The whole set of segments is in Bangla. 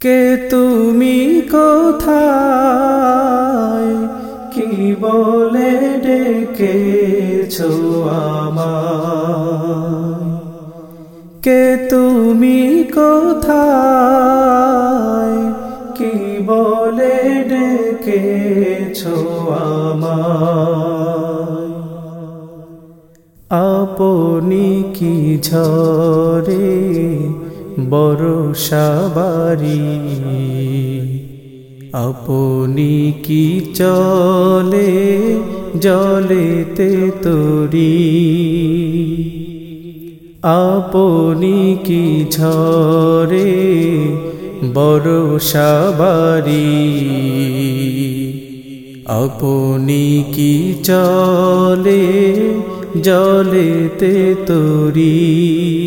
কে তুমি কোথায়? কি বলে ডেকেছো আমায়? কে তুমি কোথায়? কি বলে ডেকেছো আমায়? আপনি কি ঝরে বরসাবারি আপনি কি চলে, জলেতে তরি? আপনি কি ঝরে বরসাবারি আপনি কি চলে, জলেতে তরি?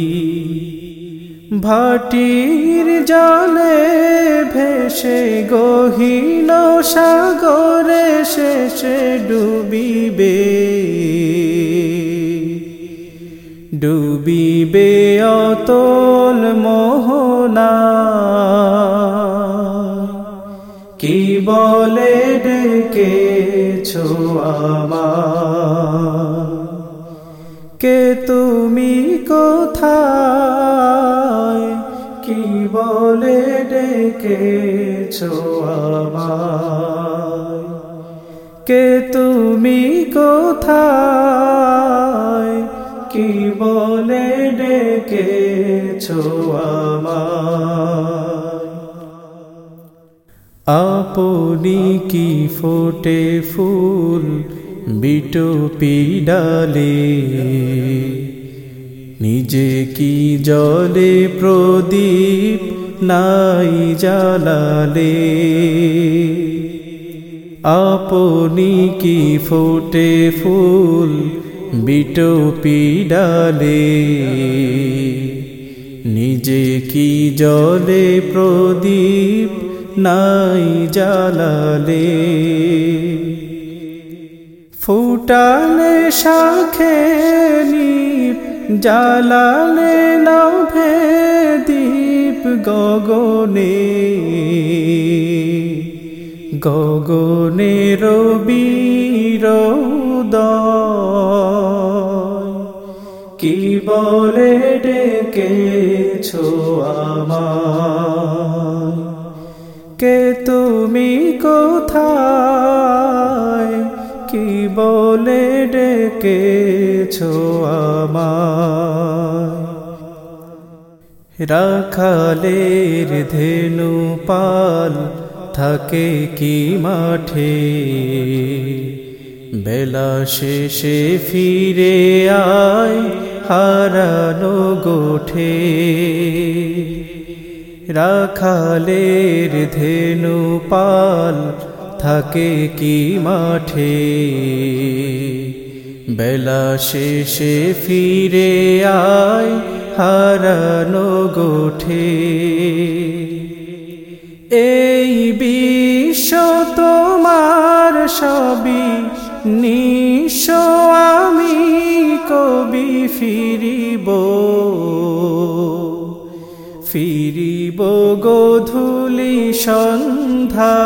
ভাটির জলে ভেসে গহিল সাগরে শেষে ডুবিবে। ডুবিবে অতল মোহনা। কি বলে ডেকেছো আমার কে তুমি কোথায়? কি বলে ডেকেছো আমায়। কে তুমি কোথায়? কি বলে ডেকেছো আমায়? আপনি কি ফোটে ফুল বিটো পিডালে নিজে কি জলে প্রদীপ নাই জালালে আপনি কি ফোটে ফুল বিটো ডালে? নিজে কি জলে প্রদীপ নাই জালালে ফুটালে শাখে নিপ জ্বালালে নভে দীপ গগনে। গগনে রবি কি বলে ডেকেছো আমার কে তুমি কোথায় কি বলে ডেকেছো আমায়? রাখালের ধেনু পাল থাকে কি মাঠে? বেলা শেষে ফিরে আয় হারানো গোঠে। রাখালের ধেনু পাল থাকে কি মাঠে? বেলা শেষে ফিরে আয় হারানো গোঠে। এই বিশ্ব তোমার সবই নিশ আমি কবি ফিরিব। ফিরিব গোধূলি সন্ধ্যা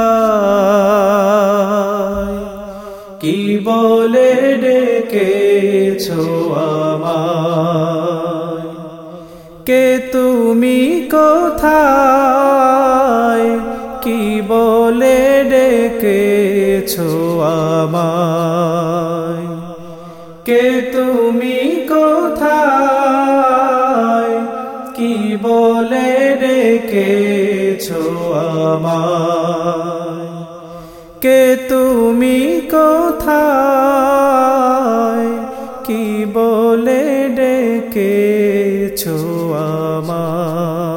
কি বলে ডেকেছো আমায়? কে তুমি কোথায়? কি বলে ডেকেছো আমায়? কে তুমি কোথায়? ডেকেছো আমায়। কে তুমি কোথায়? কি বলে ডেকেছো আমায়?